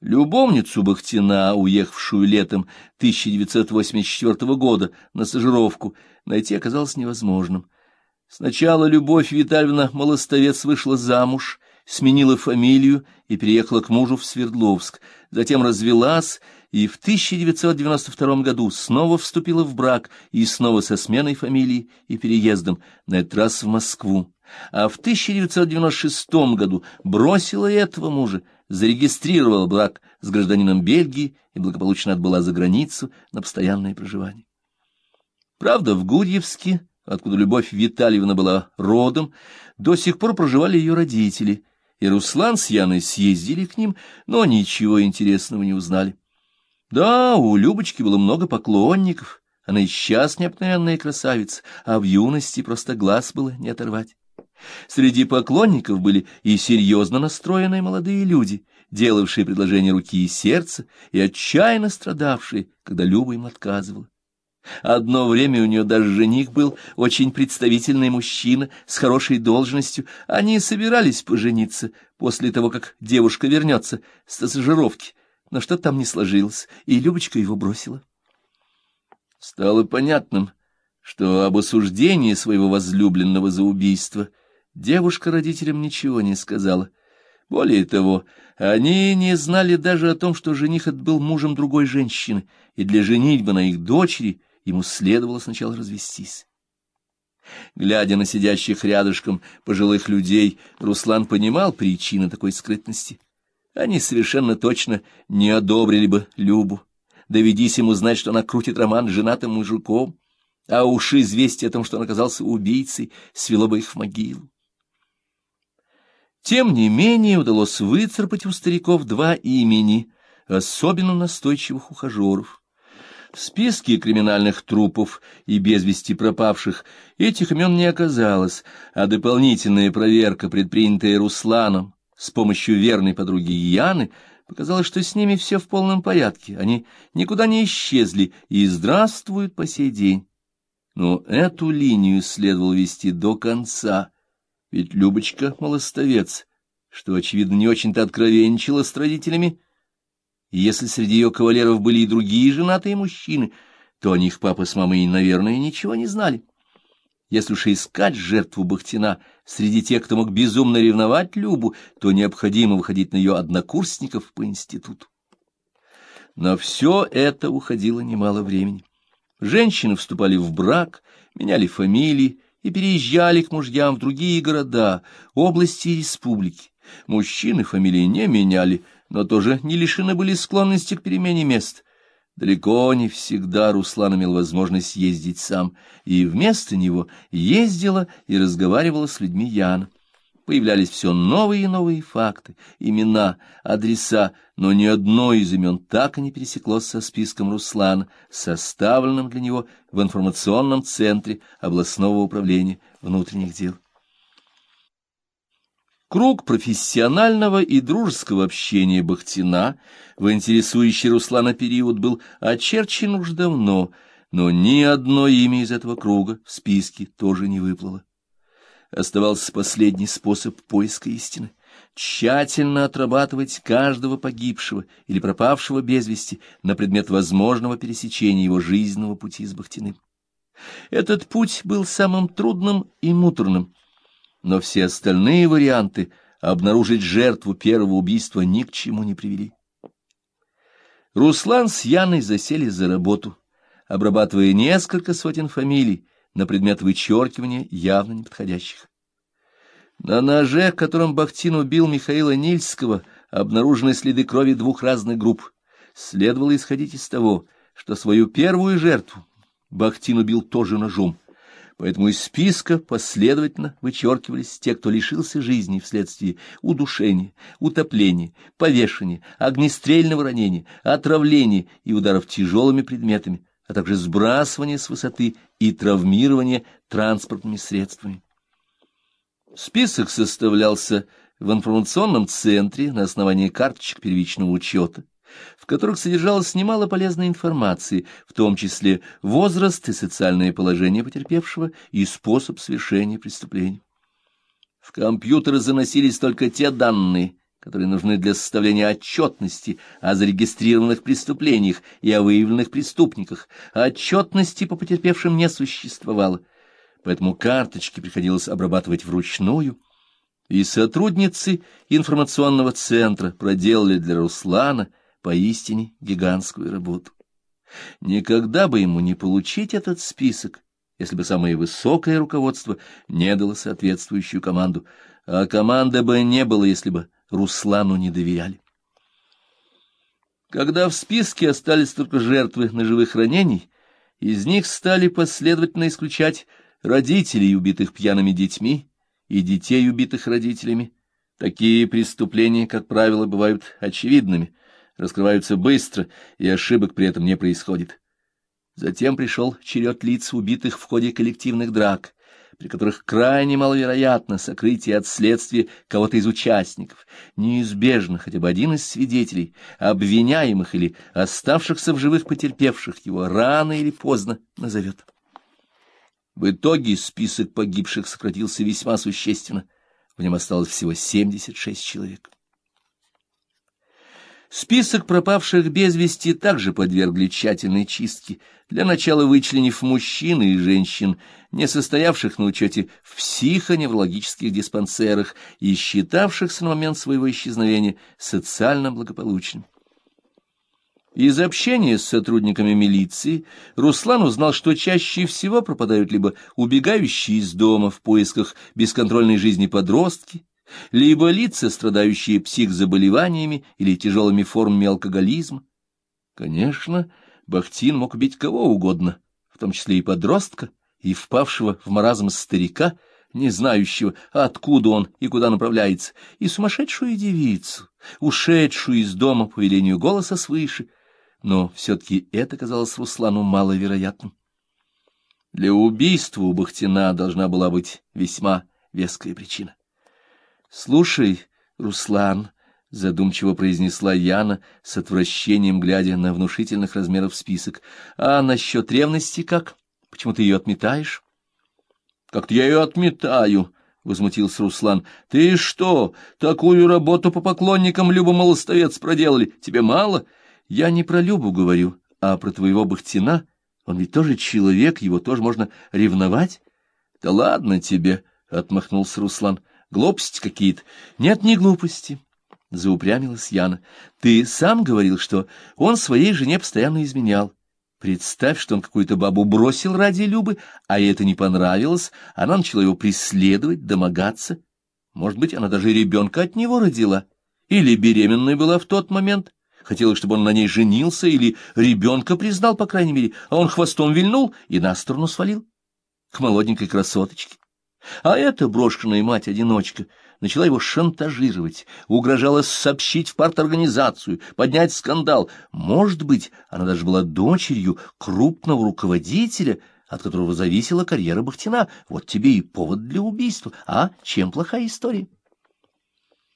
Любовницу Бахтина, уехавшую летом 1984 года на стажировку, найти оказалось невозможным. Сначала Любовь Витальевна Молостовец вышла замуж, сменила фамилию и переехала к мужу в Свердловск, затем развелась и в 1992 году снова вступила в брак и снова со сменой фамилии и переездом, на этот раз в Москву. А в 1996 году бросила этого мужа, зарегистрировала брак с гражданином Бельгии и благополучно отбыла за границу на постоянное проживание. Правда, в Гурьевске, откуда Любовь Витальевна была родом, до сих пор проживали ее родители, и Руслан с Яной съездили к ним, но ничего интересного не узнали. Да, у Любочки было много поклонников, она и сейчас необыкновенная красавица, а в юности просто глаз было не оторвать. Среди поклонников были и серьезно настроенные молодые люди, делавшие предложение руки и сердца, и отчаянно страдавшие, когда Люба им отказывала. Одно время у нее даже жених был очень представительный мужчина с хорошей должностью. Они собирались пожениться после того, как девушка вернется с стажировки, но что там не сложилось, и Любочка его бросила. Стало понятным, что об осуждении своего возлюбленного за убийство — Девушка родителям ничего не сказала. Более того, они не знали даже о том, что жених был мужем другой женщины, и для женитьбы на их дочери ему следовало сначала развестись. Глядя на сидящих рядышком пожилых людей, Руслан понимал причины такой скрытности. Они совершенно точно не одобрили бы Любу. Доведись ему знать, что она крутит роман с женатым мужиком, а уши известие о том, что он оказался убийцей, свело бы их в могилу. Тем не менее удалось выцарпать у стариков два имени, особенно настойчивых ухажеров. В списке криминальных трупов и без вести пропавших этих имен не оказалось, а дополнительная проверка, предпринятая Русланом с помощью верной подруги Яны, показала, что с ними все в полном порядке, они никуда не исчезли и здравствуют по сей день. Но эту линию следовало вести до конца — ведь Любочка молостовец, что, очевидно, не очень-то откровенничала с родителями. И если среди ее кавалеров были и другие женатые мужчины, то о них папа с мамой, наверное, ничего не знали. Если уж искать жертву Бахтина среди тех, кто мог безумно ревновать Любу, то необходимо выходить на ее однокурсников по институту. На все это уходило немало времени. Женщины вступали в брак, меняли фамилии, и переезжали к мужьям в другие города, области и республики. Мужчины фамилии не меняли, но тоже не лишены были склонности к перемене мест. Далеко не всегда Руслан имел возможность ездить сам, и вместо него ездила и разговаривала с людьми Яна появлялись все новые и новые факты, имена, адреса, но ни одно из имен так и не пересеклось со списком Руслана, составленным для него в информационном центре областного управления внутренних дел. Круг профессионального и дружеского общения Бахтина в интересующий Руслана период был очерчен уж давно, но ни одно имя из этого круга в списке тоже не выплыло оставался последний способ поиска истины — тщательно отрабатывать каждого погибшего или пропавшего без вести на предмет возможного пересечения его жизненного пути с Бахтиным. Этот путь был самым трудным и муторным, но все остальные варианты обнаружить жертву первого убийства ни к чему не привели. Руслан с Яной засели за работу, обрабатывая несколько сотен фамилий, на предмет вычеркивания явно неподходящих. На ноже, которым Бахтин убил Михаила Нильского, обнаружены следы крови двух разных групп. Следовало исходить из того, что свою первую жертву Бахтин убил тоже ножом, поэтому из списка последовательно вычеркивались те, кто лишился жизни вследствие удушения, утопления, повешения, огнестрельного ранения, отравления и ударов тяжелыми предметами, а также сбрасывания с высоты и травмирования транспортными средствами. Список составлялся в информационном центре на основании карточек первичного учета, в которых содержалось немало полезной информации, в том числе возраст и социальное положение потерпевшего и способ совершения преступления. В компьютеры заносились только те данные, которые нужны для составления отчетности о зарегистрированных преступлениях и о выявленных преступниках. Отчетности по потерпевшим не существовало, поэтому карточки приходилось обрабатывать вручную, и сотрудницы информационного центра проделали для Руслана поистине гигантскую работу. Никогда бы ему не получить этот список, если бы самое высокое руководство не дало соответствующую команду, а команды бы не было, если бы Руслану не доверяли. Когда в списке остались только жертвы ножевых ранений, из них стали последовательно исключать родителей, убитых пьяными детьми, и детей, убитых родителями. Такие преступления, как правило, бывают очевидными, раскрываются быстро, и ошибок при этом не происходит. Затем пришел черед лиц, убитых в ходе коллективных драк, при которых крайне маловероятно сокрытие от следствия кого-то из участников, неизбежно хотя бы один из свидетелей, обвиняемых или оставшихся в живых потерпевших, его рано или поздно назовет. В итоге список погибших сократился весьма существенно, в нем осталось всего 76 человек. Список пропавших без вести также подвергли тщательной чистке, для начала вычленив мужчин и женщин, не состоявших на учете в психоневрологических диспансерах и считавшихся на момент своего исчезновения социально благополучным. Из общения с сотрудниками милиции Руслан узнал, что чаще всего пропадают либо убегающие из дома в поисках бесконтрольной жизни подростки, либо лица, страдающие психзаболеваниями или тяжелыми формами алкоголизма. Конечно, Бахтин мог убить кого угодно, в том числе и подростка, и впавшего в маразм старика, не знающего, откуда он и куда направляется, и сумасшедшую девицу, ушедшую из дома по велению голоса свыше, но все-таки это казалось Руслану маловероятным. Для убийства у Бахтина должна была быть весьма веская причина. — Слушай, Руслан, — задумчиво произнесла Яна, с отвращением глядя на внушительных размеров список, — а насчет ревности как? Почему ты ее отметаешь? — Как-то я ее отметаю, — возмутился Руслан. — Ты что, такую работу по поклонникам Люба Молостовец проделали? Тебе мало? Я не про Любу говорю, а про твоего Бахтина. Он ведь тоже человек, его тоже можно ревновать. — Да ладно тебе, — отмахнулся Руслан. — Глупости какие-то. Нет, не глупости. Заупрямилась Яна. Ты сам говорил, что он своей жене постоянно изменял. Представь, что он какую-то бабу бросил ради Любы, а ей это не понравилось, она начала его преследовать, домогаться. Может быть, она даже ребенка от него родила. Или беременной была в тот момент. Хотела, чтобы он на ней женился, или ребенка признал, по крайней мере, а он хвостом вильнул и на сторону свалил. К молоденькой красоточке. А эта брошенная мать-одиночка начала его шантажировать, угрожала сообщить в парторганизацию, поднять скандал. Может быть, она даже была дочерью крупного руководителя, от которого зависела карьера Бахтина. Вот тебе и повод для убийства. А чем плохая история?